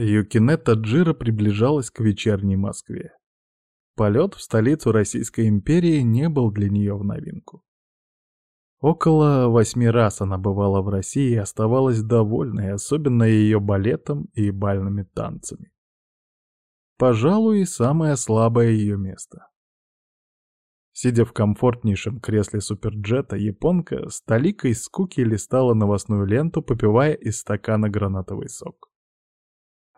Юкине Таджира приближалась к вечерней Москве. Полет в столицу Российской империи не был для нее в новинку. Около восьми раз она бывала в России и оставалась довольной, особенно ее балетом и бальными танцами. Пожалуй, самое слабое ее место. Сидя в комфортнейшем кресле суперджета, японка с толикой скуки листала новостную ленту, попивая из стакана гранатовый сок.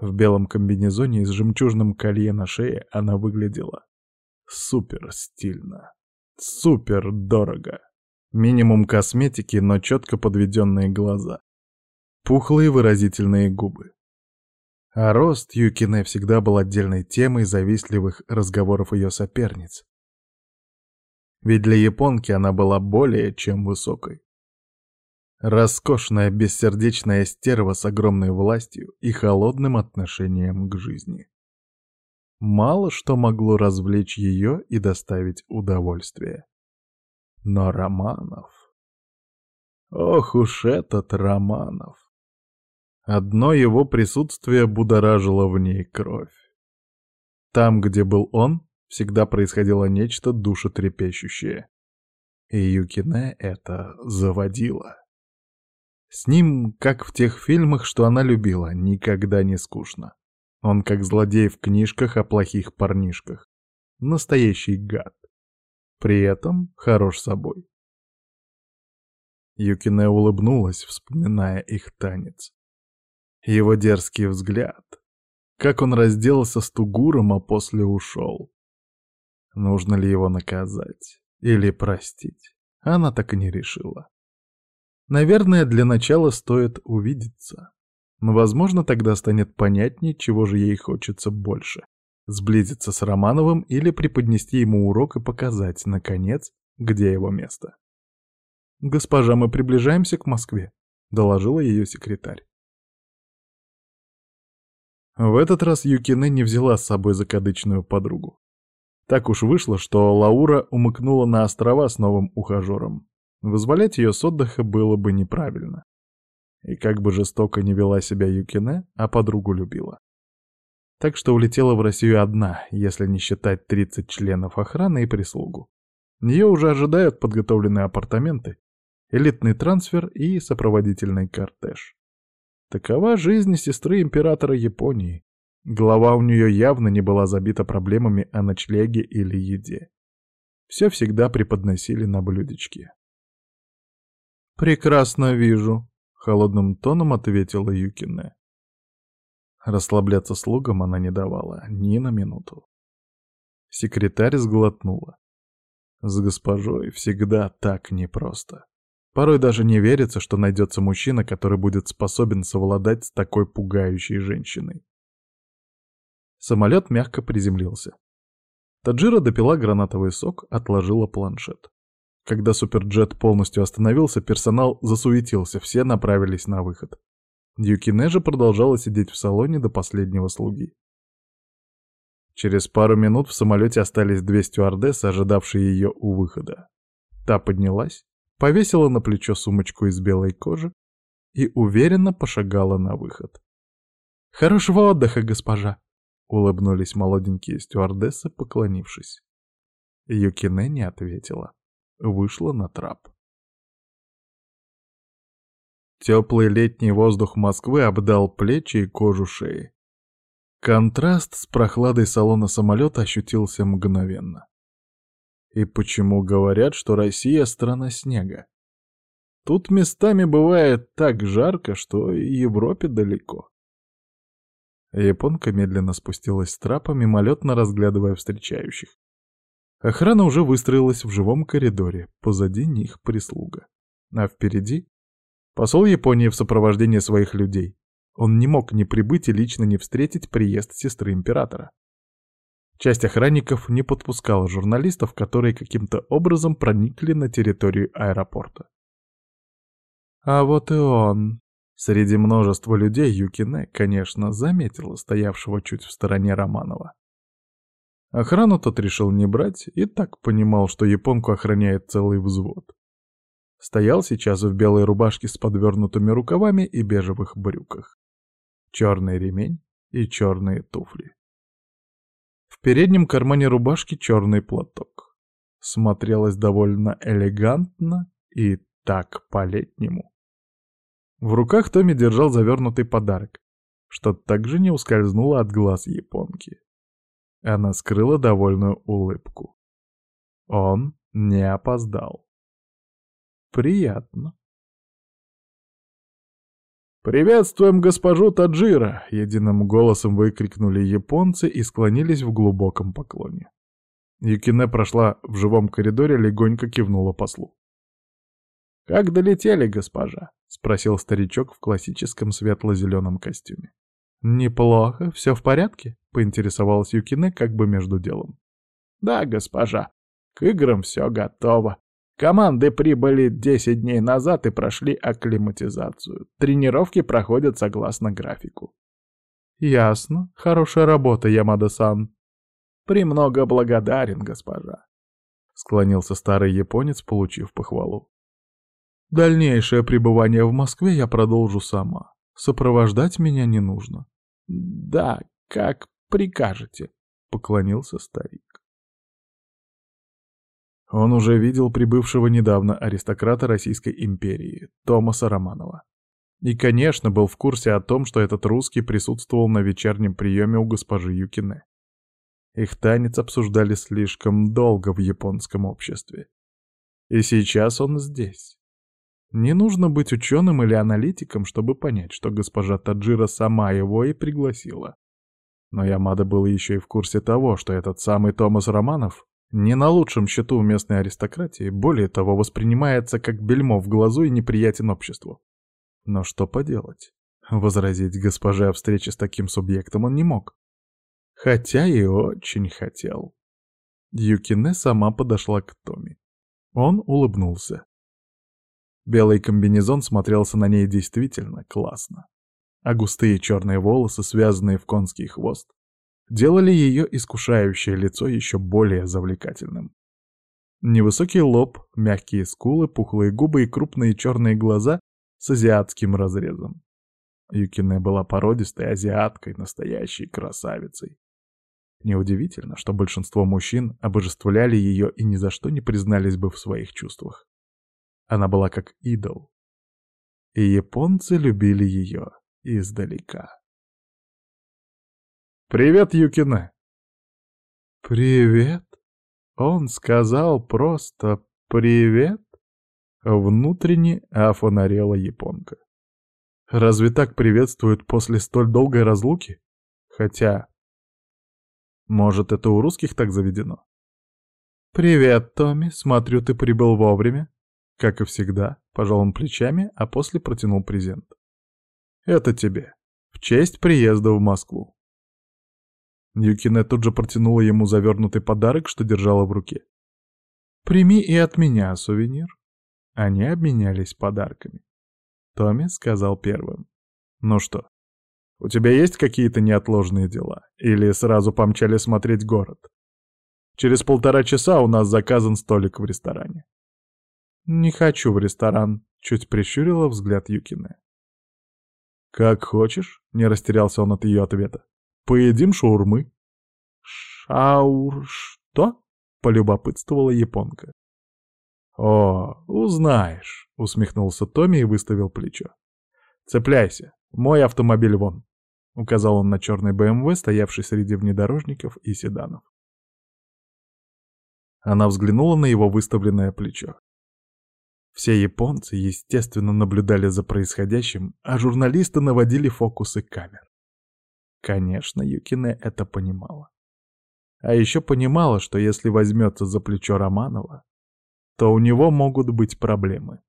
В белом комбинезоне и с жемчужным колье на шее она выглядела супер стильно, супер дорого. Минимум косметики, но четко подведенные глаза. Пухлые выразительные губы. А рост Юкине всегда был отдельной темой завистливых разговоров ее соперниц. Ведь для японки она была более чем высокой. Роскошная бессердечная стерва с огромной властью и холодным отношением к жизни. Мало что могло развлечь ее и доставить удовольствие. Но Романов... Ох уж этот Романов! Одно его присутствие будоражило в ней кровь. Там, где был он, всегда происходило нечто душетрепещущее. И Юкине это заводило. С ним, как в тех фильмах, что она любила, никогда не скучно. Он как злодей в книжках о плохих парнишках. Настоящий гад. При этом хорош собой. Юкине улыбнулась, вспоминая их танец. Его дерзкий взгляд. Как он разделался с Тугуром, а после ушел. Нужно ли его наказать или простить? Она так и не решила. Наверное, для начала стоит увидеться. Но, возможно, тогда станет понятнее, чего же ей хочется больше. Сблизиться с Романовым или преподнести ему урок и показать, наконец, где его место. «Госпожа, мы приближаемся к Москве», — доложила ее секретарь. В этот раз Юкине не взяла с собой закадычную подругу. Так уж вышло, что Лаура умыкнула на острова с новым ухажером. Вызволять ее с отдыха было бы неправильно. И как бы жестоко не вела себя Юкине, а подругу любила. Так что улетела в Россию одна, если не считать 30 членов охраны и прислугу. Ее уже ожидают подготовленные апартаменты, элитный трансфер и сопроводительный кортеж. Такова жизнь сестры императора Японии. Голова у нее явно не была забита проблемами о ночлеге или еде. Все всегда преподносили на блюдечке. «Прекрасно вижу», — холодным тоном ответила Юкине. Расслабляться слугам она не давала ни на минуту. Секретарь сглотнула. С госпожой всегда так непросто. Порой даже не верится, что найдется мужчина, который будет способен совладать с такой пугающей женщиной. Самолет мягко приземлился. Таджира допила гранатовый сок, отложила планшет. Когда суперджет полностью остановился, персонал засуетился, все направились на выход. Юкине же продолжала сидеть в салоне до последнего слуги. Через пару минут в самолете остались две стюардессы, ожидавшие ее у выхода. Та поднялась, повесила на плечо сумочку из белой кожи и уверенно пошагала на выход. «Хорошего отдыха, госпожа!» — улыбнулись молоденькие стюардессы, поклонившись. Юкине не ответила вышла на трап. Теплый летний воздух Москвы обдал плечи и кожу шеи. Контраст с прохладой салона самолета ощутился мгновенно. И почему говорят, что Россия — страна снега? Тут местами бывает так жарко, что и Европе далеко. Японка медленно спустилась с трапа, мимолетно разглядывая встречающих. Охрана уже выстроилась в живом коридоре, позади них прислуга. А впереди — посол Японии в сопровождении своих людей. Он не мог не прибыть и лично не встретить приезд сестры императора. Часть охранников не подпускала журналистов, которые каким-то образом проникли на территорию аэропорта. А вот и он. Среди множества людей Юкине, конечно, заметила стоявшего чуть в стороне Романова. Охрану тот решил не брать и так понимал, что японку охраняет целый взвод. Стоял сейчас в белой рубашке с подвернутыми рукавами и бежевых брюках. Черный ремень, и черные туфли. В переднем кармане рубашки черный платок. Смотрелась довольно элегантно и так по-летнему. В руках Томми держал завернутый подарок, что также не ускользнуло от глаз японки. Она скрыла довольную улыбку. Он не опоздал. Приятно. «Приветствуем госпожу Таджира!» — единым голосом выкрикнули японцы и склонились в глубоком поклоне. Юкине прошла в живом коридоре, легонько кивнула послу. «Как долетели, госпожа?» — спросил старичок в классическом светло-зеленом костюме. «Неплохо, все в порядке?» — поинтересовалась Юкине как бы между делом. «Да, госпожа, к играм все готово. Команды прибыли 10 дней назад и прошли акклиматизацию. Тренировки проходят согласно графику. Ясно. Хорошая работа, Ямада-сан. Премного благодарен, госпожа. Склонился старый японец, получив похвалу. Дальнейшее пребывание в Москве я продолжу сама. Сопровождать меня не нужно. Да, как прикажете, поклонился старик. Он уже видел прибывшего недавно аристократа Российской империи, Томаса Романова. И, конечно, был в курсе о том, что этот русский присутствовал на вечернем приеме у госпожи Юкине. Их танец обсуждали слишком долго в японском обществе. И сейчас он здесь. Не нужно быть ученым или аналитиком, чтобы понять, что госпожа Таджира сама его и пригласила. Но Ямада был еще и в курсе того, что этот самый Томас Романов не на лучшем счету у местной аристократии, более того, воспринимается как бельмо в глазу и неприятен обществу. Но что поделать? Возразить госпоже о встрече с таким субъектом он не мог. Хотя и очень хотел. Юкине сама подошла к Томи. Он улыбнулся. Белый комбинезон смотрелся на ней действительно классно. А густые черные волосы, связанные в конский хвост, делали ее искушающее лицо еще более завлекательным. Невысокий лоб, мягкие скулы, пухлые губы и крупные черные глаза с азиатским разрезом. Юкине была породистой азиаткой, настоящей красавицей. Неудивительно, что большинство мужчин обожествляли ее и ни за что не признались бы в своих чувствах. Она была как идол. И японцы любили ее издалека. «Привет, Юкина!» «Привет?» Он сказал просто «привет?» Внутренне офонарела японка. Разве так приветствуют после столь долгой разлуки? Хотя... Может, это у русских так заведено? «Привет, Томми, смотрю, ты прибыл вовремя». Как и всегда, пожал он плечами, а после протянул презент. «Это тебе. В честь приезда в Москву». Юкине тут же протянула ему завернутый подарок, что держала в руке. «Прими и от меня сувенир». Они обменялись подарками. Томми сказал первым. «Ну что, у тебя есть какие-то неотложные дела? Или сразу помчали смотреть город? Через полтора часа у нас заказан столик в ресторане». «Не хочу в ресторан», — чуть прищурила взгляд Юкине. «Как хочешь», — не растерялся он от ее ответа. Поедим шаурмы». «Шаур... что?» — полюбопытствовала японка. «О, узнаешь», — усмехнулся Томми и выставил плечо. «Цепляйся, мой автомобиль вон», — указал он на черный БМВ, стоявший среди внедорожников и седанов. Она взглянула на его выставленное плечо. Все японцы, естественно, наблюдали за происходящим, а журналисты наводили фокусы камер. Конечно, Юкине это понимала. А еще понимала, что если возьмется за плечо Романова, то у него могут быть проблемы.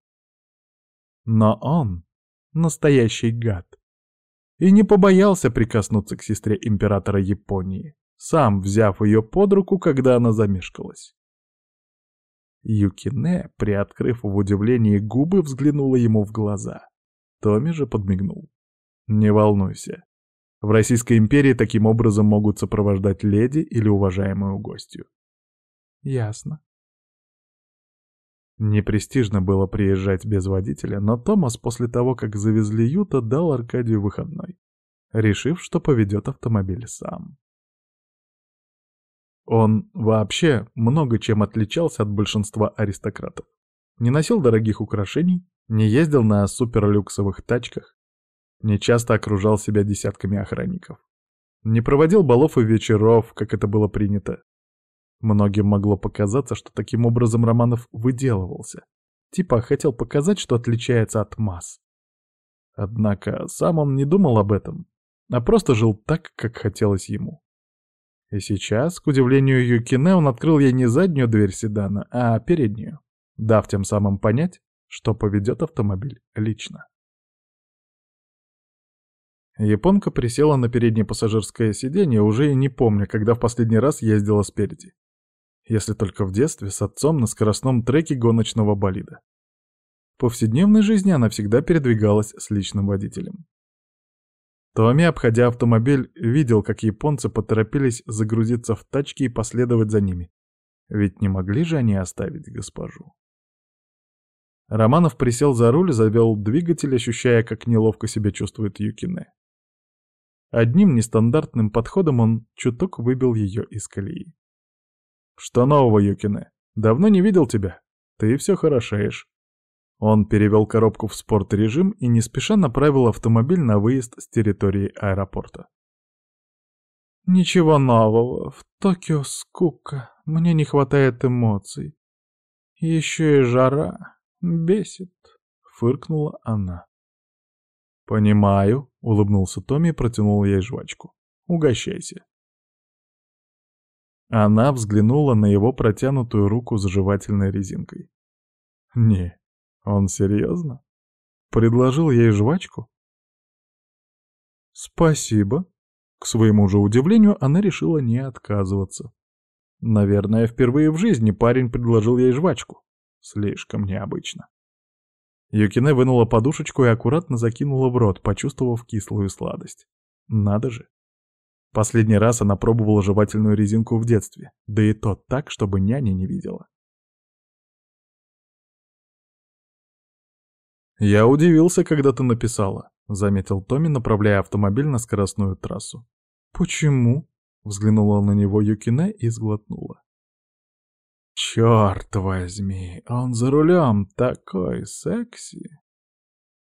Но он — настоящий гад. И не побоялся прикоснуться к сестре императора Японии, сам взяв ее под руку, когда она замешкалась. Юкине, приоткрыв в удивлении губы, взглянула ему в глаза. Томми же подмигнул. «Не волнуйся, в Российской империи таким образом могут сопровождать леди или уважаемую гостью. Ясно. Непрестижно было приезжать без водителя, но Томас после того, как завезли Юта, дал Аркадию выходной. решив, что поведет автомобиль сам. Он вообще много чем отличался от большинства аристократов. Не носил дорогих украшений, не ездил на суперлюксовых тачках, не часто окружал себя десятками охранников. Не проводил балов и вечеров, как это было принято. Многим могло показаться, что таким образом Романов выделывался. Типа хотел показать, что отличается от масс. Однако сам он не думал об этом, а просто жил так, как хотелось ему. И сейчас, к удивлению Юкине, он открыл ей не заднюю дверь седана, а переднюю, дав тем самым понять, что поведет автомобиль лично. Японка присела на переднее пассажирское сиденье, уже и не помня, когда в последний раз ездила спереди. Если только в детстве с отцом на скоростном треке гоночного болида. В повседневной жизни она всегда передвигалась с личным водителем. Томми, обходя автомобиль, видел, как японцы поторопились загрузиться в тачки и последовать за ними. Ведь не могли же они оставить госпожу. Романов присел за руль, завел двигатель, ощущая, как неловко себя чувствует Юкине. Одним нестандартным подходом он чуток выбил ее из колеи. «Что нового, Юкине? Давно не видел тебя. Ты все хорошеешь». Он перевел коробку в спорт-режим и не спеша направил автомобиль на выезд с территории аэропорта. «Ничего нового. В Токио скука. Мне не хватает эмоций. Еще и жара. Бесит», — фыркнула она. «Понимаю», — улыбнулся Томми и протянул ей жвачку. «Угощайся». Она взглянула на его протянутую руку с жевательной резинкой. «Не, он серьезно? Предложил ей жвачку?» «Спасибо». К своему же удивлению, она решила не отказываться. Наверное, впервые в жизни парень предложил ей жвачку. Слишком необычно. Юкине вынула подушечку и аккуратно закинула в рот, почувствовав кислую сладость. Надо же. Последний раз она пробовала жевательную резинку в детстве, да и то так, чтобы няня не видела. «Я удивился, когда ты написала», — заметил Томми, направляя автомобиль на скоростную трассу. «Почему?» — взглянула на него Юкине и сглотнула. Черт возьми, он за рулем такой секси.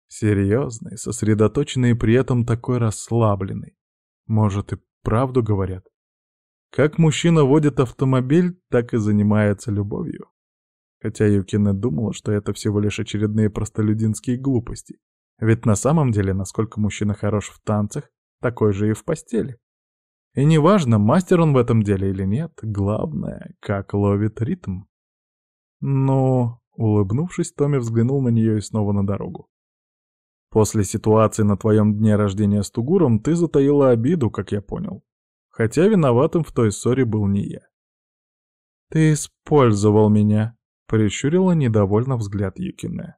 Серьезный, сосредоточенный и при этом такой расслабленный. Может, и правду говорят. Как мужчина водит автомобиль, так и занимается любовью. Хотя Юкина думала, что это всего лишь очередные простолюдинские глупости. Ведь на самом деле, насколько мужчина хорош в танцах, такой же и в постели. И неважно, мастер он в этом деле или нет, главное, как ловит ритм. Но, улыбнувшись, Томми взглянул на нее и снова на дорогу. После ситуации на твоем дне рождения с Тугуром ты затаила обиду, как я понял. Хотя виноватым в той ссоре был не я. «Ты использовал меня», — прищурила недовольно взгляд Юкине.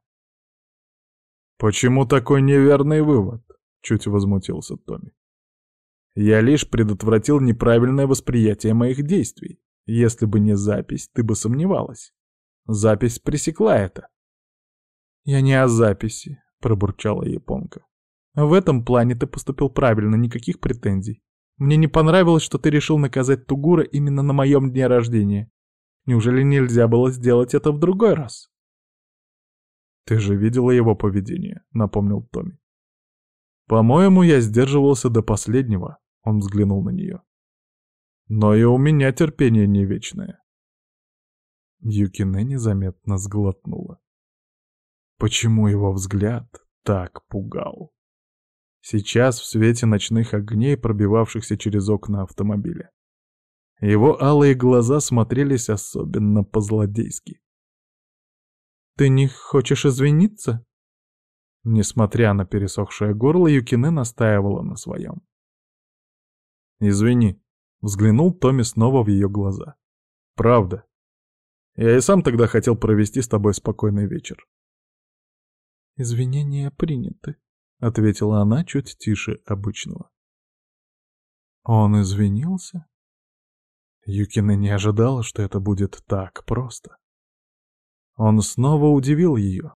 «Почему такой неверный вывод?» — чуть возмутился Томми. Я лишь предотвратил неправильное восприятие моих действий. Если бы не запись, ты бы сомневалась. Запись пресекла это. «Я не о записи», — пробурчала японка. «В этом плане ты поступил правильно, никаких претензий. Мне не понравилось, что ты решил наказать Тугура именно на моем дне рождения. Неужели нельзя было сделать это в другой раз?» «Ты же видела его поведение», — напомнил Томми. «По-моему, я сдерживался до последнего. Он взглянул на нее. Но и у меня терпение не вечное. Юкине незаметно сглотнула. Почему его взгляд так пугал? Сейчас в свете ночных огней, пробивавшихся через окна автомобиля. Его алые глаза смотрелись особенно по-злодейски. «Ты не хочешь извиниться?» Несмотря на пересохшее горло, Юкине настаивала на своем. «Извини», — взглянул Томми снова в ее глаза. «Правда. Я и сам тогда хотел провести с тобой спокойный вечер». «Извинения приняты», — ответила она чуть тише обычного. Он извинился? Юкина не ожидала, что это будет так просто. Он снова удивил ее.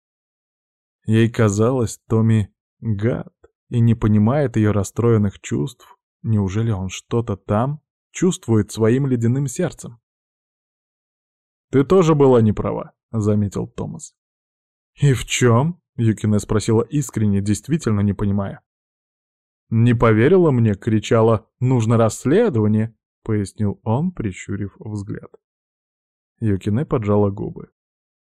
Ей казалось, Томми гад, и не понимает ее расстроенных чувств. Неужели он что-то там чувствует своим ледяным сердцем? «Ты тоже была не права», — заметил Томас. «И в чем?» — Юкине спросила искренне, действительно не понимая. «Не поверила мне, кричала, нужно расследование», — пояснил он, прищурив взгляд. Юкине поджала губы.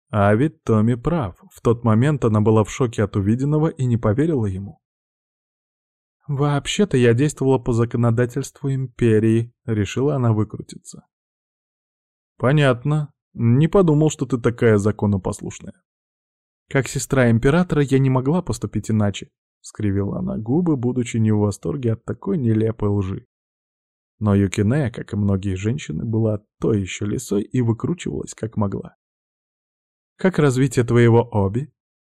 А ведь Томми прав. В тот момент она была в шоке от увиденного и не поверила ему. «Вообще-то я действовала по законодательству Империи», — решила она выкрутиться. «Понятно. Не подумал, что ты такая законопослушная». «Как сестра Императора я не могла поступить иначе», — скривила она губы, будучи не в восторге от такой нелепой лжи. Но Юкине, как и многие женщины, была той еще лисой и выкручивалась как могла. «Как развитие твоего оби?»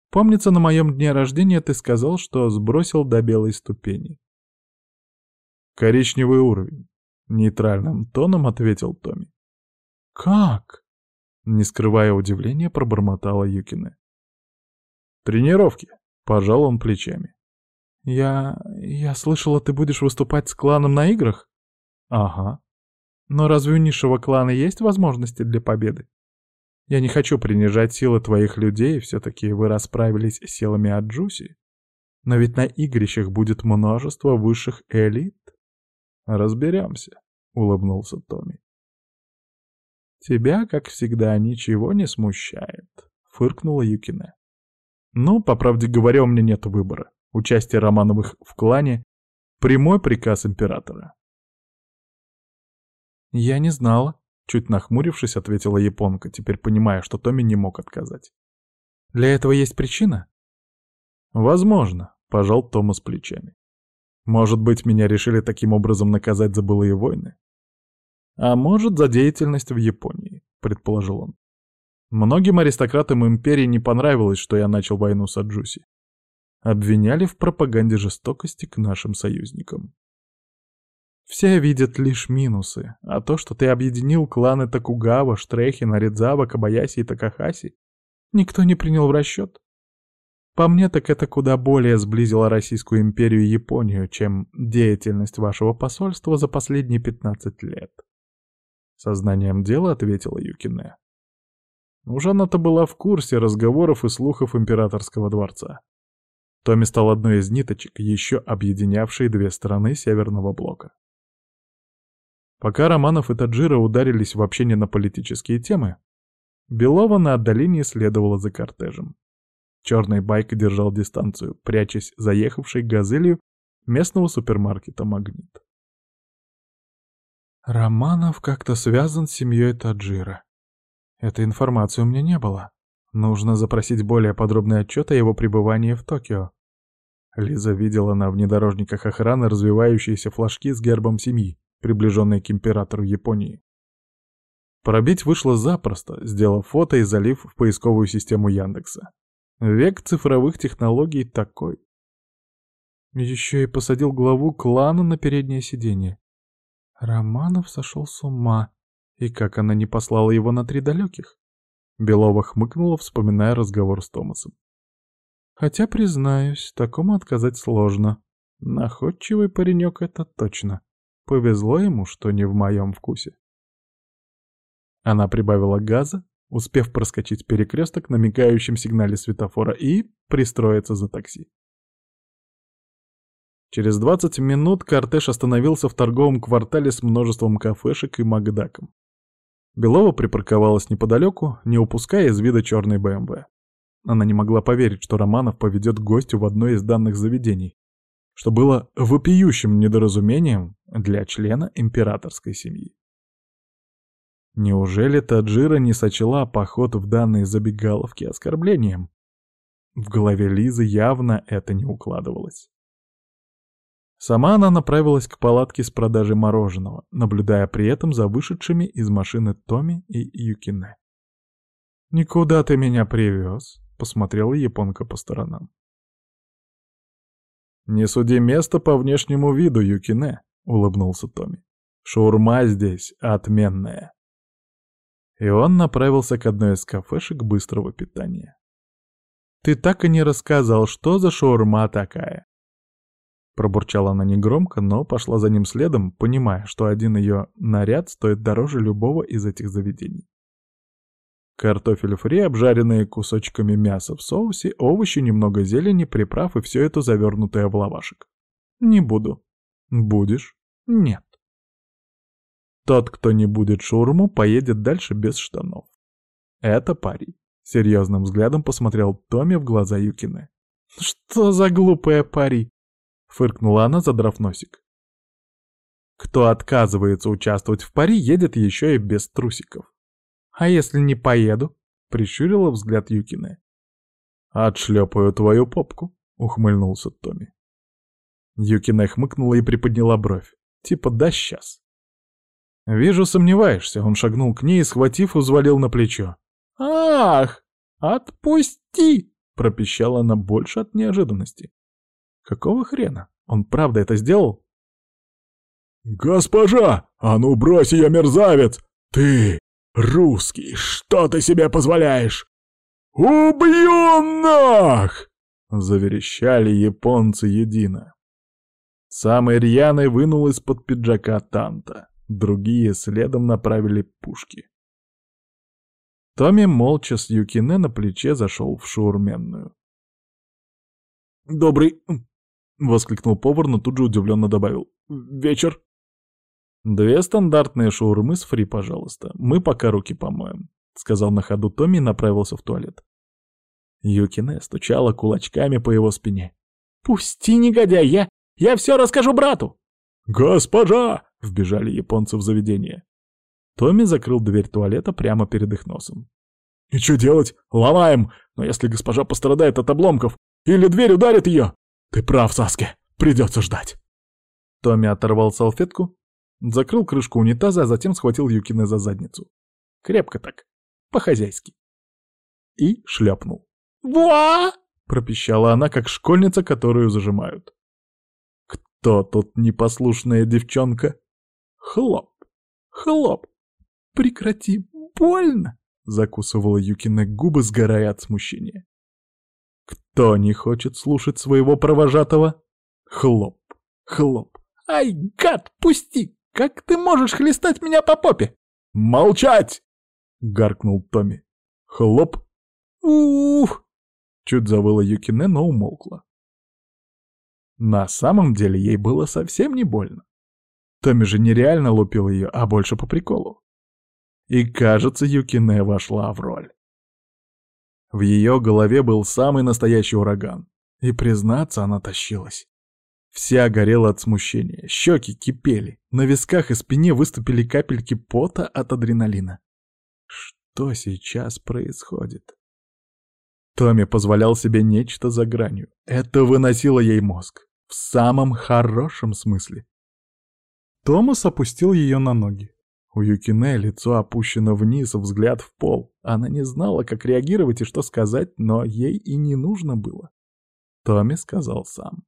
Помнится, на моем дне рождения ты сказал, что сбросил до белой ступени. Коричневый уровень. Нейтральным тоном ответил Томми. Как? Не скрывая удивления, пробормотала Юкина. Тренировки. Пожал он плечами. Я... я слышала, ты будешь выступать с кланом на играх? Ага. Но разве у низшего клана есть возможности для победы? Я не хочу принижать силы твоих людей, все-таки вы расправились с силами Аджуси. Но ведь на игрищах будет множество высших элит. Разберемся, — улыбнулся Томми. Тебя, как всегда, ничего не смущает, — фыркнула Юкина. Ну, по правде говоря, у меня нет выбора. Участие Романовых в клане — прямой приказ императора. Я не знала, Чуть нахмурившись, ответила японка, теперь понимая, что Томми не мог отказать. «Для этого есть причина?» «Возможно», — пожал Томас плечами. «Может быть, меня решили таким образом наказать за былые войны?» «А может, за деятельность в Японии», — предположил он. Многим аристократам империи не понравилось, что я начал войну с Аджуси. Обвиняли в пропаганде жестокости к нашим союзникам. Все видят лишь минусы, а то, что ты объединил кланы Токугава, Штрехина, Ридзава, Кабаяси и Такахаси, никто не принял в расчет. По мне, так это куда более сблизило Российскую империю и Японию, чем деятельность вашего посольства за последние 15 лет. Сознанием дела ответила Юкине. Она-то была в курсе разговоров и слухов императорского дворца. Томми стал одной из ниточек, еще объединявшей две стороны Северного блока. Пока Романов и Таджира ударились в общение на политические темы, Белова на отдалении следовала за кортежем. Черный байк держал дистанцию, прячась заехавшей газелью местного супермаркета «Магнит». Романов как-то связан с семьей Таджира. Этой информации у меня не было. Нужно запросить более подробный отчет о его пребывании в Токио. Лиза видела на внедорожниках охраны развивающиеся флажки с гербом семьи приближенной к императору Японии. Пробить вышло запросто, сделав фото и залив в поисковую систему Яндекса. Век цифровых технологий такой. Еще и посадил главу клана на переднее сиденье. Романов сошел с ума. И как она не послала его на три далеких? Белова хмыкнула, вспоминая разговор с Томасом. Хотя, признаюсь, такому отказать сложно. Находчивый паренек это точно. Повезло ему, что не в моем вкусе. Она прибавила газа, успев проскочить перекресток на мигающем сигнале светофора и пристроиться за такси. Через 20 минут кортеж остановился в торговом квартале с множеством кафешек и макдаком. Белова припарковалась неподалеку, не упуская из вида черный БМВ. Она не могла поверить, что Романов поведет гостю в одно из данных заведений, что было вопиющим недоразумением для члена императорской семьи. Неужели Таджира не сочла поход в данные забегаловки оскорблением? В голове Лизы явно это не укладывалось. Сама она направилась к палатке с продажей мороженого, наблюдая при этом за вышедшими из машины Томи и Юкине. «Никуда ты меня привез?» — посмотрела японка по сторонам. «Не суди место по внешнему виду, Юкине», — улыбнулся Томми. «Шаурма здесь отменная». И он направился к одной из кафешек быстрого питания. «Ты так и не рассказал, что за шаурма такая?» Пробурчала она негромко, но пошла за ним следом, понимая, что один ее наряд стоит дороже любого из этих заведений. Картофель фри, обжаренные кусочками мяса в соусе, овощи, немного зелени, приправ и все это завернутое в лавашек. Не буду. Будешь? Нет. Тот, кто не будет шаурму, поедет дальше без штанов. Это парень. Серьезным взглядом посмотрел Томми в глаза Юкины. «Что за глупая пари?» — фыркнула она, задрав носик. «Кто отказывается участвовать в пари, едет еще и без трусиков. А если не поеду?» — прищурила взгляд Юкины. «Отшлепаю твою попку», — ухмыльнулся Томми. Юкина хмыкнула и приподняла бровь. Типа «да сейчас». «Вижу, сомневаешься», — он шагнул к ней и, схватив, узвалил на плечо. «Ах, отпусти!» — пропищала она больше от неожиданности. «Какого хрена? Он правда это сделал?» «Госпожа! А ну брось ее, мерзавец! Ты, русский, что ты себе позволяешь? Убью нах!» Заверещали японцы едино. Самый рьяный вынул из-под пиджака Танта. Другие следом направили пушки. Томми молча с Юкине на плече зашел в шаурменную. «Добрый...» — воскликнул повар, но тут же удивленно добавил. «Вечер?» «Две стандартные шаурмы с фри, пожалуйста. Мы пока руки помоем», — сказал на ходу Томми и направился в туалет. Юкине стучала кулачками по его спине. «Пусти, негодяй, я... я все расскажу брату!» «Госпожа!» — вбежали японцы в заведение. Томми закрыл дверь туалета прямо перед их носом. «И что делать? Ломаем! Но если госпожа пострадает от обломков, или дверь ударит ее...» «Ты прав, Саске, придется ждать!» Томми оторвал салфетку, закрыл крышку унитаза, а затем схватил Юкина за задницу. Крепко так, по-хозяйски. И шлепнул. «Буа!» — пропищала она, как школьница, которую зажимают. «Кто тут непослушная девчонка?» Хлоп, хлоп. «Прекрати, больно!» — закусывала Юкина губы, сгорая от смущения. «Кто не хочет слушать своего провожатого?» Хлоп, хлоп. «Ай, гад, пусти! Как ты можешь хлестать меня по попе?» «Молчать!» — гаркнул Томми. Хлоп. «Ух!» — чуть завыла Юкине, но умолкла. На самом деле ей было совсем не больно. Томми же нереально лупил ее, а больше по приколу. И, кажется, Юкине вошла в роль. В ее голове был самый настоящий ураган. И, признаться, она тащилась. Вся горела от смущения, щеки кипели, на висках и спине выступили капельки пота от адреналина. Что сейчас происходит? Томми позволял себе нечто за гранью. Это выносило ей мозг. В самом хорошем смысле. Томас опустил ее на ноги. У Юкине лицо опущено вниз, взгляд в пол. Она не знала, как реагировать и что сказать, но ей и не нужно было. Томми сказал сам.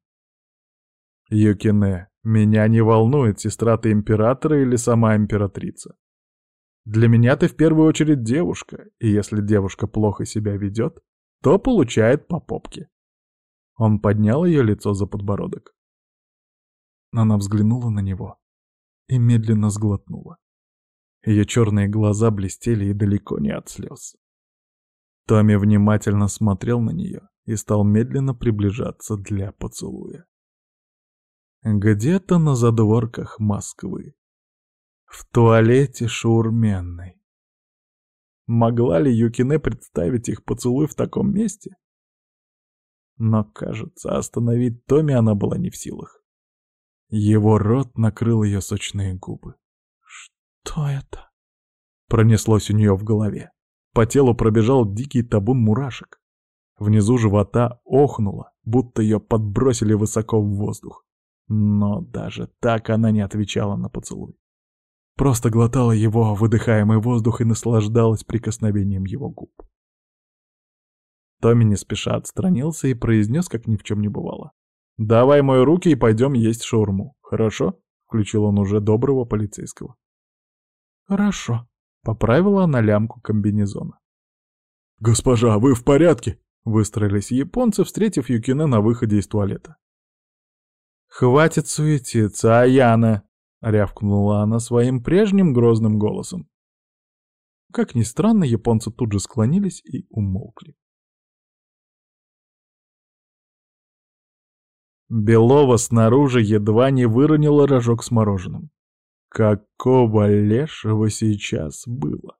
«Юкине, меня не волнует, сестра ты императора или сама императрица. Для меня ты в первую очередь девушка, и если девушка плохо себя ведет, то получает по попке». Он поднял ее лицо за подбородок. Она взглянула на него и медленно сглотнула. Ее черные глаза блестели и далеко не от слез. Томми внимательно смотрел на нее и стал медленно приближаться для поцелуя. Где-то на задворках Москвы. В туалете шаурменной. Могла ли Юкине представить их поцелуй в таком месте? Но, кажется, остановить Томми она была не в силах. Его рот накрыл ее сочные губы. «Что это?» Пронеслось у нее в голове. По телу пробежал дикий табун мурашек. Внизу живота охнуло, будто ее подбросили высоко в воздух. Но даже так она не отвечала на поцелуй. Просто глотала его выдыхаемый воздух и наслаждалась прикосновением его губ. Томми не спеша отстранился и произнес, как ни в чем не бывало. «Давай мои руки и пойдем есть шаурму, хорошо?» — включил он уже доброго полицейского. «Хорошо», — поправила она лямку комбинезона. «Госпожа, вы в порядке?» — выстроились японцы, встретив Юкине на выходе из туалета. «Хватит суетиться, Аяна!» — рявкнула она своим прежним грозным голосом. Как ни странно, японцы тут же склонились и умолкли. Белова снаружи едва не выронила рожок с мороженым. Какого лешего сейчас было?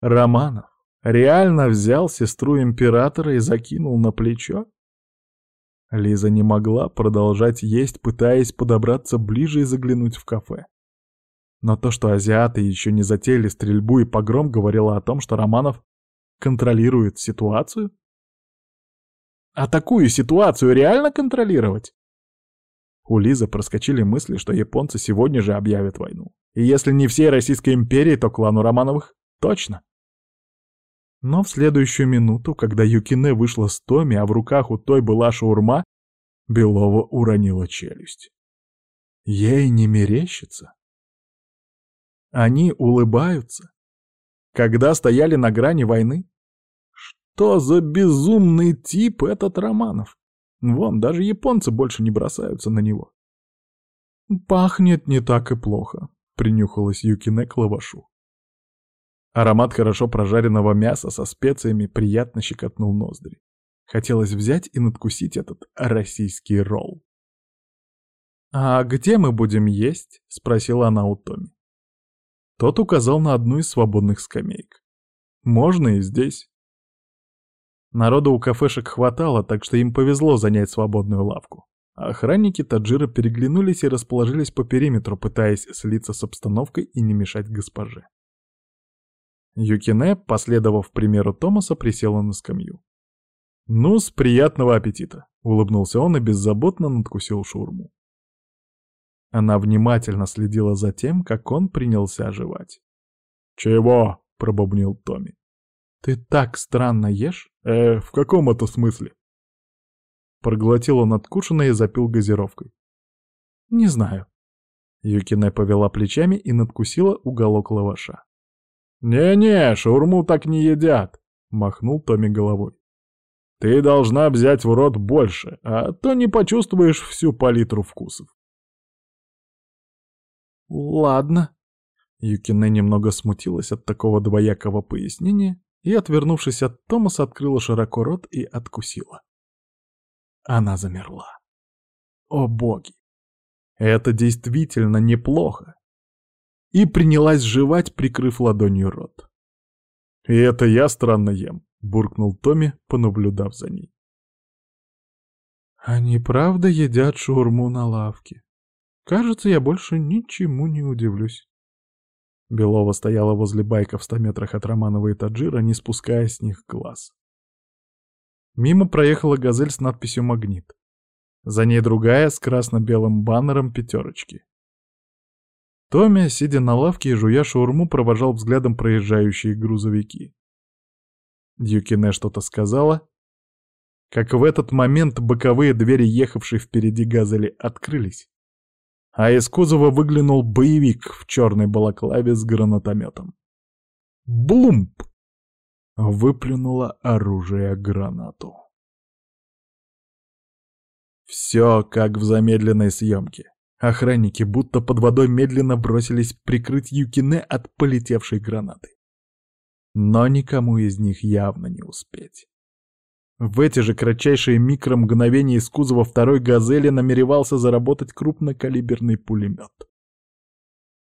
Романов реально взял сестру императора и закинул на плечо? Лиза не могла продолжать есть, пытаясь подобраться ближе и заглянуть в кафе. Но то, что азиаты еще не затеяли стрельбу и погром, говорило о том, что Романов контролирует ситуацию? А такую ситуацию реально контролировать? У Лизы проскочили мысли, что японцы сегодня же объявят войну. И если не всей Российской империи, то клану Романовых точно. Но в следующую минуту, когда Юкине вышла с Томи, а в руках у той была шаурма, Белова уронила челюсть. Ей не мерещится. Они улыбаются. Когда стояли на грани войны? Что за безумный тип этот Романов? Вон, даже японцы больше не бросаются на него. «Пахнет не так и плохо», — принюхалась Юкине к лавашу. Аромат хорошо прожаренного мяса со специями приятно щекотнул ноздри. Хотелось взять и надкусить этот российский ролл. «А где мы будем есть?» — спросила она у Томи. Тот указал на одну из свободных скамеек. «Можно и здесь». Народа у кафешек хватало, так что им повезло занять свободную лавку. Охранники Таджира переглянулись и расположились по периметру, пытаясь слиться с обстановкой и не мешать госпоже. Юкине, последовав примеру Томаса, присела на скамью. «Ну, с приятного аппетита!» — улыбнулся он и беззаботно надкусил шурму. Она внимательно следила за тем, как он принялся оживать. «Чего?» — пробубнил Томми. «Ты так странно ешь?» «Э, в каком это смысле?» Проглотил он откушенное и запил газировкой. «Не знаю». Юкине повела плечами и надкусила уголок лаваша. «Не-не, шаурму так не едят», — махнул Томми головой. «Ты должна взять в рот больше, а то не почувствуешь всю палитру вкусов». «Ладно». Юкине немного смутилась от такого двоякого пояснения и, отвернувшись от Томаса, открыла широко рот и откусила. Она замерла. О боги! Это действительно неплохо и принялась жевать, прикрыв ладонью рот. «И это я странно ем», — буркнул Томми, понаблюдав за ней. «Они правда едят шаурму на лавке. Кажется, я больше ничему не удивлюсь». Белова стояла возле байка в ста метрах от Романова и Таджира, не спуская с них глаз. Мимо проехала газель с надписью «Магнит». За ней другая с красно-белым баннером пятерочки. Томми, сидя на лавке и жуя шаурму, провожал взглядом проезжающие грузовики. Дьюкине что-то сказала. Как в этот момент боковые двери, ехавшей впереди газели, открылись. А из кузова выглянул боевик в черной балаклаве с гранатометом. Блумп! Выплюнуло оружие гранату. Все как в замедленной съемке. Охранники будто под водой медленно бросились прикрыть Юкине от полетевшей гранаты. Но никому из них явно не успеть. В эти же кратчайшие микромгновения из кузова второй «Газели» намеревался заработать крупнокалиберный пулемет.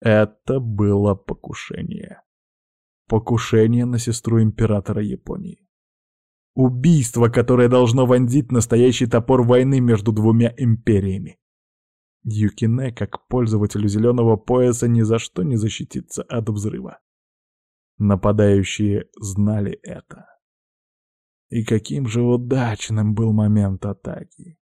Это было покушение. Покушение на сестру императора Японии. Убийство, которое должно вонзить настоящий топор войны между двумя империями. Юкине, как пользователю зеленого пояса, ни за что не защитится от взрыва. Нападающие знали это. И каким же удачным был момент атаки.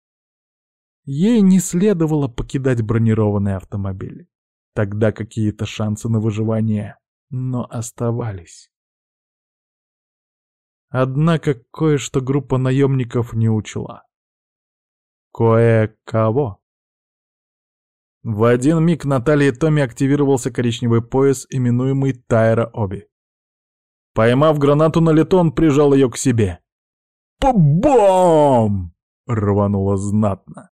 Ей не следовало покидать бронированный автомобиль. Тогда какие-то шансы на выживание, но оставались. Однако кое-что группа наемников не учла. Кое-кого. В один миг на талии Томми активировался коричневый пояс, именуемый Тайра Оби. Поймав гранату на лету, он прижал ее к себе. «По-бом!» — рвануло знатно.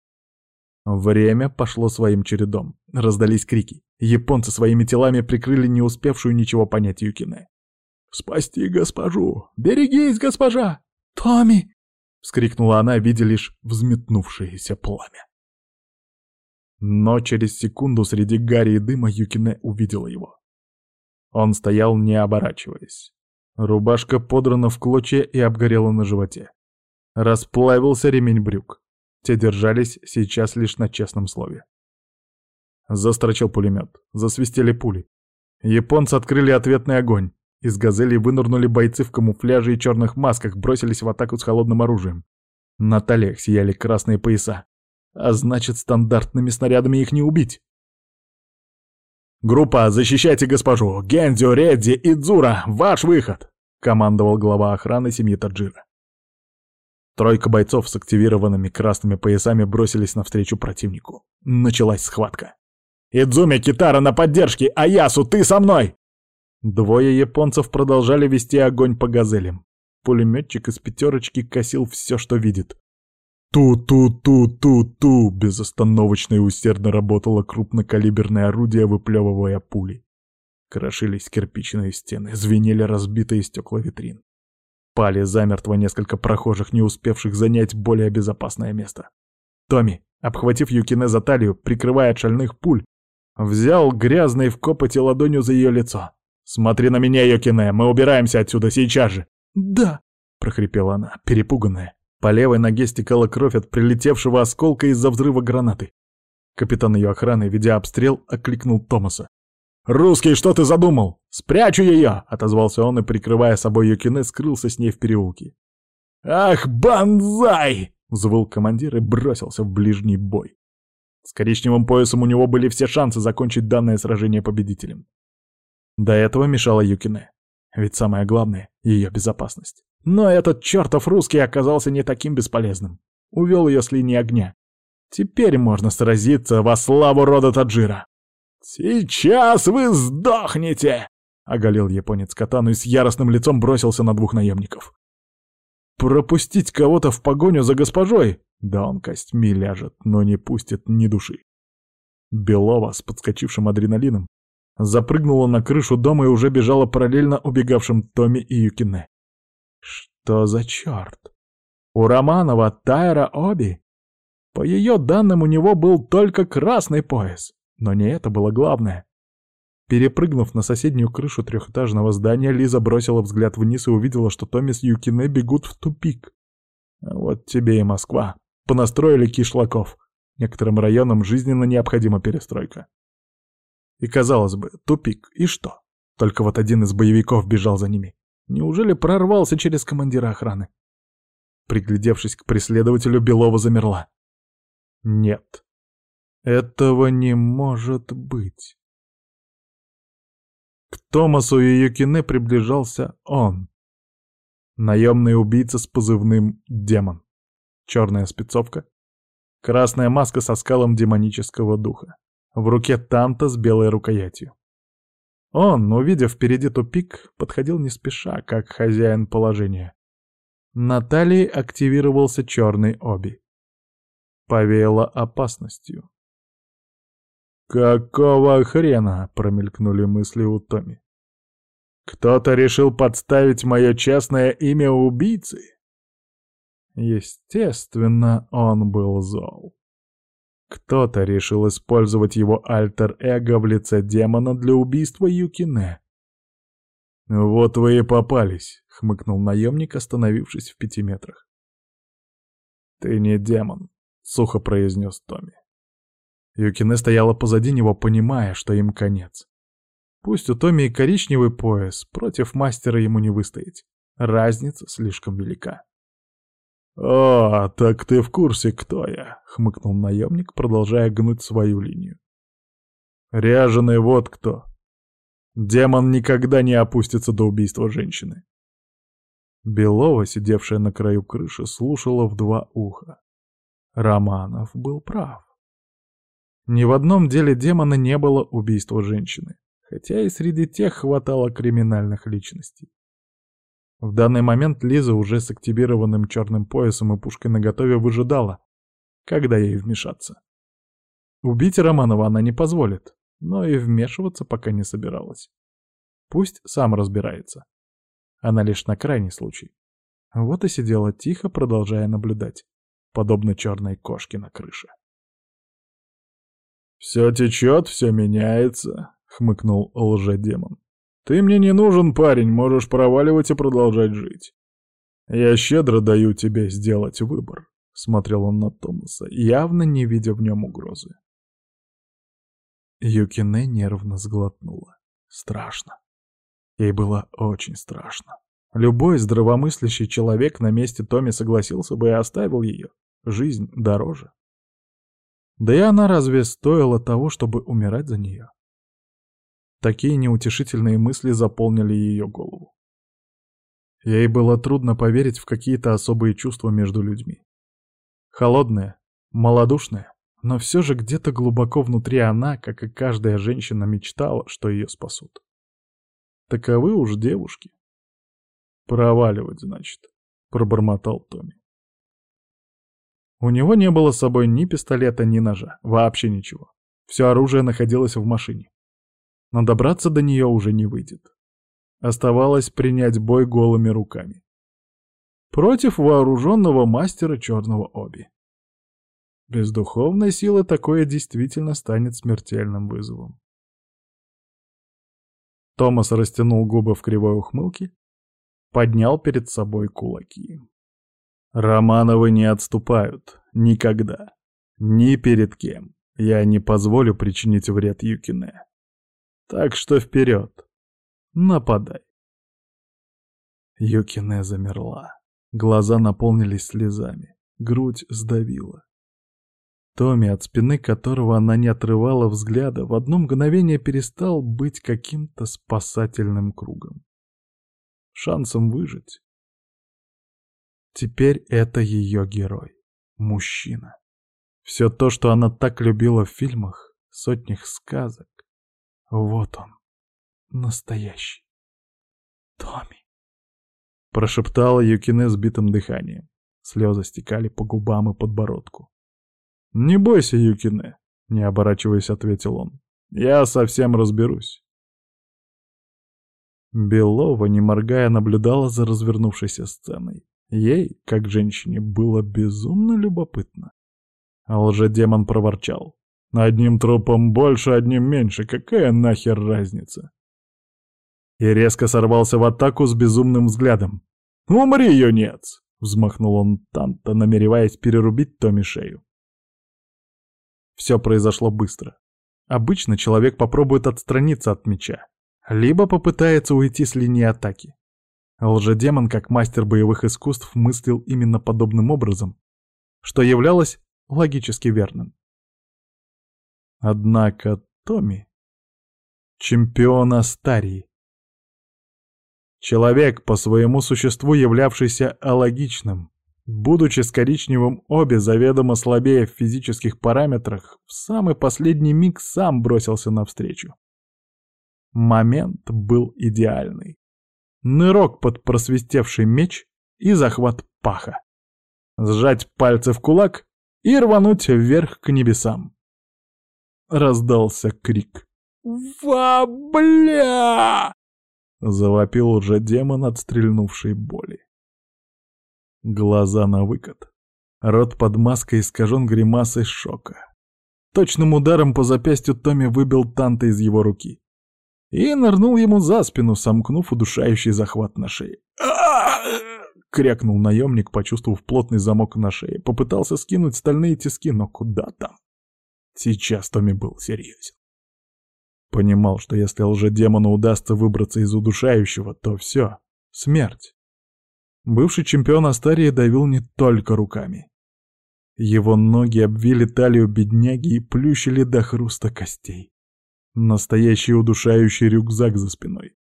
Время пошло своим чередом. Раздались крики. Японцы своими телами прикрыли не успевшую ничего понять Юкине. «Спасти госпожу! Берегись, госпожа! Томми!» — вскрикнула она, видя лишь взметнувшееся пламя. Но через секунду среди гари и дыма Юкине увидела его. Он стоял, не оборачиваясь. Рубашка подрана в клочья и обгорела на животе. Расплавился ремень брюк. Те держались сейчас лишь на честном слове. Застрочил пулемет. Засвистели пули. Японцы открыли ответный огонь. Из газели вынырнули бойцы в камуфляже и черных масках, бросились в атаку с холодным оружием. На талиях сияли красные пояса. А значит, стандартными снарядами их не убить. «Группа, защищайте госпожу! Гендзю, Редди и Дзура! Ваш выход!» — командовал глава охраны семьи Таджира. Тройка бойцов с активированными красными поясами бросились навстречу противнику. Началась схватка. «Идзуми, Китара на поддержке! Аясу, ты со мной!» Двое японцев продолжали вести огонь по газелям. Пулеметчик из пятерочки косил все, что видит. Ту-ту-ту-ту-ту! Безостановочно и усердно работало крупнокалиберное орудие, выплевывая пули. Крошились кирпичные стены, звенели разбитые стекла витрин. Пали замертво несколько прохожих, не успевших занять более безопасное место. Томми, обхватив Юкине за талию, прикрывая от шальных пуль, взял грязной в копоти ладонью за ее лицо. «Смотри на меня, Юкине, мы убираемся отсюда сейчас же!» «Да!» — прохрипела она, перепуганная. По левой ноге стекала кровь от прилетевшего осколка из-за взрыва гранаты. Капитан ее охраны, ведя обстрел, окликнул Томаса. «Русский, что ты задумал? Спрячу ее!» — отозвался он и, прикрывая собой Юкине, скрылся с ней в переулке. «Ах, банзай!» — взвыл командир и бросился в ближний бой. С коричневым поясом у него были все шансы закончить данное сражение победителем. До этого мешала Юкине. Ведь самое главное — ее безопасность. Но этот чертов русский оказался не таким бесполезным. Увел ее с линии огня. Теперь можно сразиться во славу рода Таджира. «Сейчас вы сдохнете!» — оголил японец катану и с яростным лицом бросился на двух наемников. «Пропустить кого-то в погоню за госпожой? Да он костьми ляжет, но не пустит ни души». Белова с подскочившим адреналином запрыгнула на крышу дома и уже бежала параллельно убегавшим Томи и Юкине. Что за черт? У Романова Тайра Оби? По ее данным, у него был только красный пояс. Но не это было главное. Перепрыгнув на соседнюю крышу трехэтажного здания, Лиза бросила взгляд вниз и увидела, что Томми с Юкине бегут в тупик. Вот тебе и Москва. Понастроили кишлаков. Некоторым районам жизненно необходима перестройка. И казалось бы, тупик, и что? Только вот один из боевиков бежал за ними. Неужели прорвался через командира охраны? Приглядевшись к преследователю, Белова замерла. Нет, этого не может быть. К Томасу и Юкине приближался он. Наемный убийца с позывным «Демон». Черная спецовка. Красная маска со скалом демонического духа. В руке танта с белой рукоятью. Он, увидев впереди тупик, подходил не спеша, как хозяин положения. На талии активировался черный оби. Повеяло опасностью. «Какого хрена?» — промелькнули мысли у Томи. «Кто-то решил подставить мое честное имя убийцы?» Естественно, он был зол. Кто-то решил использовать его альтер-эго в лице демона для убийства Юкине. «Вот вы и попались», — хмыкнул наемник, остановившись в пяти метрах. «Ты не демон», — сухо произнес Томми. Юкине стояла позади него, понимая, что им конец. Пусть у Томми и коричневый пояс, против мастера ему не выстоять. Разница слишком велика. «О, так ты в курсе, кто я?» — хмыкнул наемник, продолжая гнуть свою линию. «Ряженый вот кто. Демон никогда не опустится до убийства женщины». Белова, сидевшая на краю крыши, слушала в два уха. Романов был прав. Ни в одном деле демона не было убийства женщины, хотя и среди тех хватало криминальных личностей. В данный момент Лиза уже с активированным черным поясом и пушкой наготове выжидала, когда ей вмешаться. Убить Романова она не позволит, но и вмешиваться пока не собиралась. Пусть сам разбирается. Она лишь на крайний случай. Вот и сидела тихо, продолжая наблюдать, подобно черной кошке на крыше. «Все течет, все меняется», — хмыкнул лжедемон. «Ты мне не нужен, парень, можешь проваливать и продолжать жить. Я щедро даю тебе сделать выбор», — смотрел он на Томаса, явно не видя в нем угрозы. Юкине нервно сглотнула. Страшно. Ей было очень страшно. Любой здравомыслящий человек на месте Томи согласился бы и оставил ее. Жизнь дороже. Да и она разве стоила того, чтобы умирать за нее? Такие неутешительные мысли заполнили ее голову. Ей было трудно поверить в какие-то особые чувства между людьми. Холодные, малодушные, но все же где-то глубоко внутри она, как и каждая женщина, мечтала, что ее спасут. Таковы уж девушки. «Проваливать, значит», — пробормотал Томми. У него не было с собой ни пистолета, ни ножа, вообще ничего. Все оружие находилось в машине. Но добраться до нее уже не выйдет. Оставалось принять бой голыми руками. Против вооруженного мастера черного оби. Без духовной силы такое действительно станет смертельным вызовом. Томас растянул губы в кривой ухмылке, поднял перед собой кулаки. «Романовы не отступают. Никогда. Ни перед кем. Я не позволю причинить вред Юкине. Так что вперед. Нападай». Юкине замерла. Глаза наполнились слезами. Грудь сдавила. Томми, от спины которого она не отрывала взгляда, в одно мгновение перестал быть каким-то спасательным кругом. Шансом выжить. Теперь это ее герой. Мужчина. Все то, что она так любила в фильмах, сотнях сказок. Вот он. Настоящий. Томми. Прошептала Юкине сбитым дыханием. Слезы стекали по губам и подбородку. «Не бойся, Юкине», — не оборачиваясь, ответил он. «Я совсем разберусь». Белова, не моргая, наблюдала за развернувшейся сценой. Ей, как женщине, было безумно любопытно. А лжедемон проворчал. «Одним трупом больше, одним меньше. Какая нахер разница?» И резко сорвался в атаку с безумным взглядом. «Умри, юнец!» — взмахнул он танто, намереваясь перерубить Томи шею. Все произошло быстро. Обычно человек попробует отстраниться от меча, либо попытается уйти с линии атаки. Лжедемон, как мастер боевых искусств, мыслил именно подобным образом, что являлось логически верным. Однако Томми — чемпион Астарии. Человек, по своему существу являвшийся алогичным, Будучи с коричневым обе заведомо слабее в физических параметрах, в самый последний миг сам бросился навстречу. Момент был идеальный. Нырок под просвистевший меч и захват паха. Сжать пальцы в кулак и рвануть вверх к небесам. Раздался крик. «Ва, бля!» — завопил уже демон, отстрельнувший боли. Глаза на выкат. Рот под маской искажен гримасой шока. Точным ударом по запястью Томми выбил Танта из его руки. И нырнул ему за спину, сомкнув удушающий захват на шее. крякнул наемник, почувствовав плотный замок на шее. Попытался скинуть стальные тиски, но куда там? Сейчас Томми был серьезен. Понимал, что если лжедемону удастся выбраться из удушающего, то все, смерть. Бывший чемпион Астарии давил не только руками. Его ноги обвили талию бедняги и плющили до хруста костей. Настоящий удушающий рюкзак за спиной,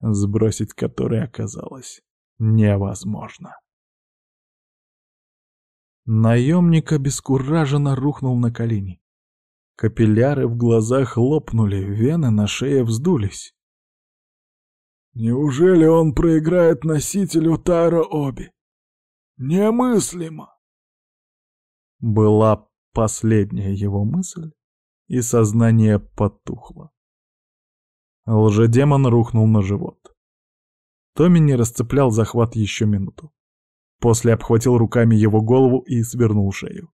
сбросить который оказалось невозможно. Наемник обескураженно рухнул на колени. Капилляры в глазах лопнули, вены на шее вздулись. Неужели он проиграет носителю Тайра Оби? Немыслимо! Была последняя его мысль, и сознание потухло. Лжедемон рухнул на живот. Томми не расцеплял захват еще минуту. После обхватил руками его голову и свернул шею.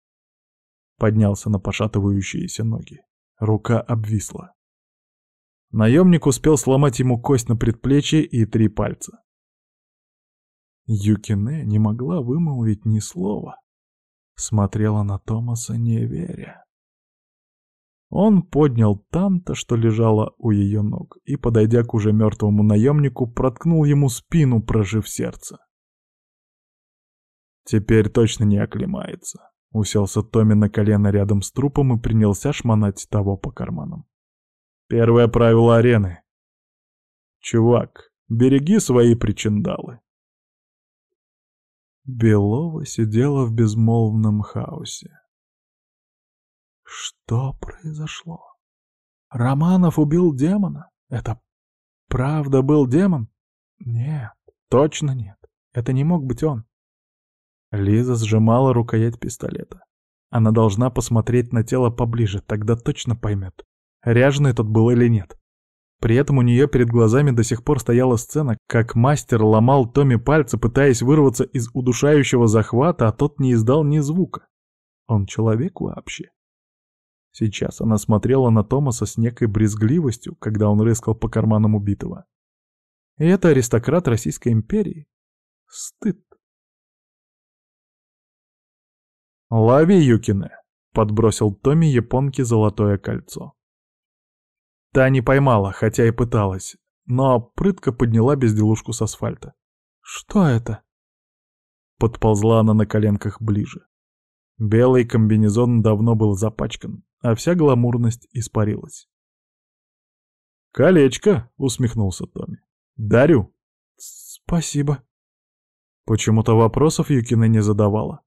Поднялся на пошатывающиеся ноги. Рука обвисла. Наемник успел сломать ему кость на предплечье и три пальца. Юкине не могла вымолвить ни слова. Смотрела на Томаса, не веря. Он поднял Танта, что лежала у ее ног, и, подойдя к уже мертвому наемнику, проткнул ему спину, прожив сердце. Теперь точно не оклемается. Уселся Томми на колено рядом с трупом и принялся шмонать того по карманам. Первое правило арены. Чувак, береги свои причиндалы. Белова сидела в безмолвном хаосе. Что произошло? Романов убил демона? Это правда был демон? Нет, точно нет. Это не мог быть он. Лиза сжимала рукоять пистолета. Она должна посмотреть на тело поближе, тогда точно поймет, ряженый тот был или нет. При этом у нее перед глазами до сих пор стояла сцена, как мастер ломал Томми пальцы, пытаясь вырваться из удушающего захвата, а тот не издал ни звука. Он человек вообще? Сейчас она смотрела на Томаса с некой брезгливостью, когда он рыскал по карманам убитого. И это аристократ Российской империи. Стыд. «Лови, Юкине!» — подбросил Томми японке золотое кольцо. Та не поймала, хотя и пыталась, но прытко подняла безделушку с асфальта. «Что это?» Подползла она на коленках ближе. Белый комбинезон давно был запачкан, а вся гламурность испарилась. «Колечко!» — усмехнулся Томми. «Дарю!» «Спасибо!» Почему-то вопросов Юкина не задавала.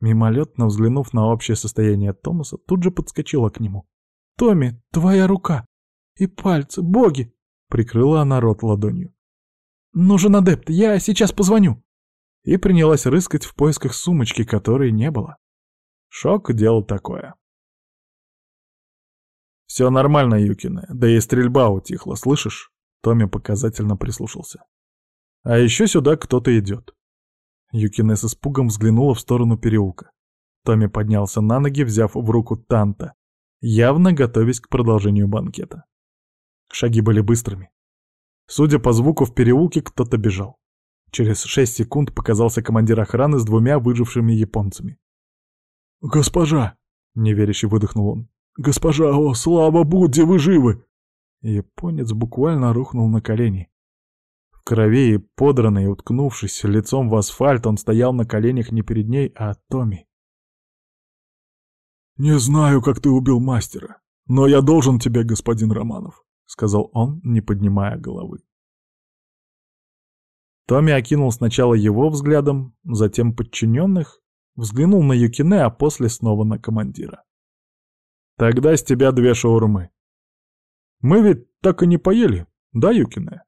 Мимолетно взглянув на общее состояние Томаса, тут же подскочила к нему. «Томми, твоя рука! И пальцы, боги!» — прикрыла она рот ладонью. «Нужен адепт, я сейчас позвоню!» И принялась рыскать в поисках сумочки, которой не было. Шок — дело такое. «Все нормально, Юкина, да и стрельба утихла, слышишь?» Томми показательно прислушался. «А еще сюда кто-то идет». Юкине с испугом взглянула в сторону переулка. Томми поднялся на ноги, взяв в руку Танта, явно готовясь к продолжению банкета. Шаги были быстрыми. Судя по звуку, в переулке кто-то бежал. Через шесть секунд показался командир охраны с двумя выжившими японцами. «Госпожа!» — неверяще выдохнул он. «Госпожа, о, слава Будде, вы живы!» Японец буквально рухнул на колени. В крови и подранный, уткнувшись лицом в асфальт, он стоял на коленях не перед ней, а Томи. «Не знаю, как ты убил мастера, но я должен тебе, господин Романов», — сказал он, не поднимая головы. Томми окинул сначала его взглядом, затем подчиненных, Взглянул на Юкине, а после снова на командира. «Тогда с тебя две шаурмы». «Мы ведь так и не поели, да, Юкине?»